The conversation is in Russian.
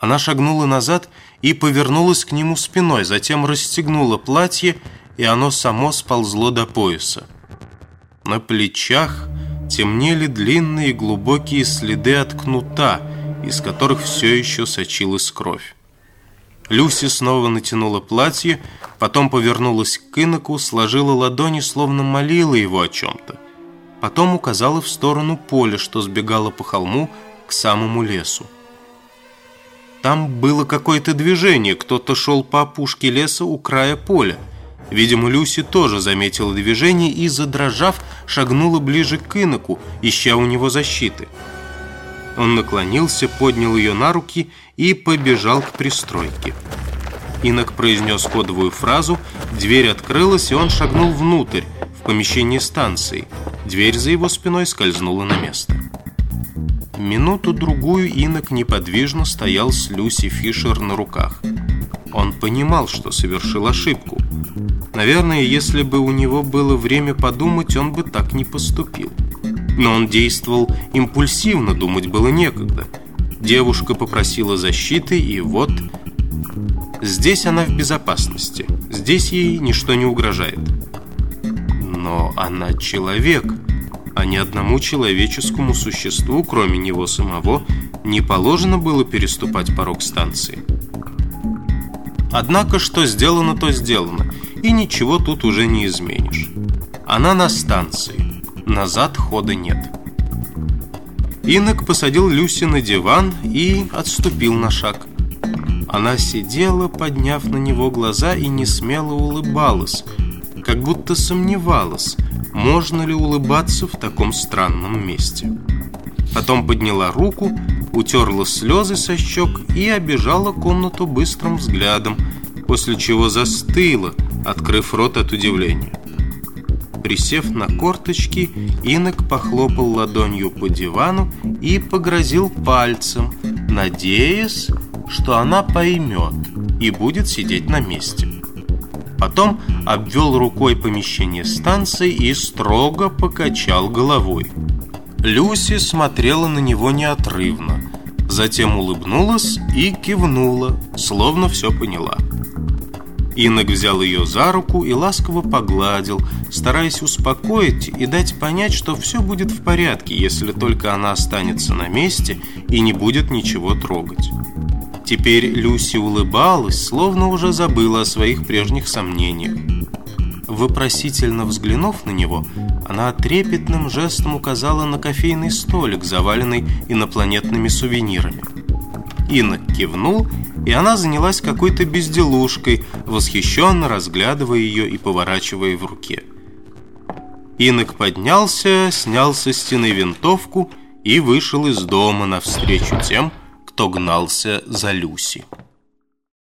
Она шагнула назад и повернулась к нему спиной, затем расстегнула платье, и оно само сползло до пояса. На плечах темнели длинные глубокие следы от кнута, из которых все еще сочилась кровь. Люси снова натянула платье, потом повернулась к иноку, сложила ладони, словно молила его о чем-то. Потом указала в сторону поля, что сбегало по холму к самому лесу. Там было какое-то движение, кто-то шел по опушке леса у края поля. Видимо, Люси тоже заметила движение и, задрожав, шагнула ближе к иноку, ища у него защиты. Он наклонился, поднял ее на руки и побежал к пристройке. Инок произнес кодовую фразу, дверь открылась, и он шагнул внутрь, в помещение станции. Дверь за его спиной скользнула на место. Минуту-другую Инок неподвижно стоял с Люси Фишер на руках. Он понимал, что совершил ошибку. Наверное, если бы у него было время подумать, он бы так не поступил. Но он действовал импульсивно, думать было некогда. Девушка попросила защиты, и вот... Здесь она в безопасности. Здесь ей ничто не угрожает. Но она человек а ни одному человеческому существу, кроме него самого, не положено было переступать порог станции. Однако, что сделано, то сделано, и ничего тут уже не изменишь. Она на станции, назад хода нет. Инок посадил Люси на диван и отступил на шаг. Она сидела, подняв на него глаза и не смело улыбалась, как будто сомневалась – можно ли улыбаться в таком странном месте. Потом подняла руку, утерла слезы со щек и обежала комнату быстрым взглядом, после чего застыла, открыв рот от удивления. Присев на корточки, инок похлопал ладонью по дивану и погрозил пальцем, надеясь, что она поймет и будет сидеть на месте. Потом обвел рукой помещение станции и строго покачал головой. Люси смотрела на него неотрывно, затем улыбнулась и кивнула, словно все поняла. Инок взял ее за руку и ласково погладил, стараясь успокоить и дать понять, что все будет в порядке, если только она останется на месте и не будет ничего трогать. Теперь Люси улыбалась, словно уже забыла о своих прежних сомнениях. Вопросительно взглянув на него, она трепетным жестом указала на кофейный столик, заваленный инопланетными сувенирами. Инок кивнул, и она занялась какой-то безделушкой, восхищенно разглядывая ее и поворачивая в руке. Инок поднялся, снял со стены винтовку и вышел из дома навстречу тем, кто гнался за Люси.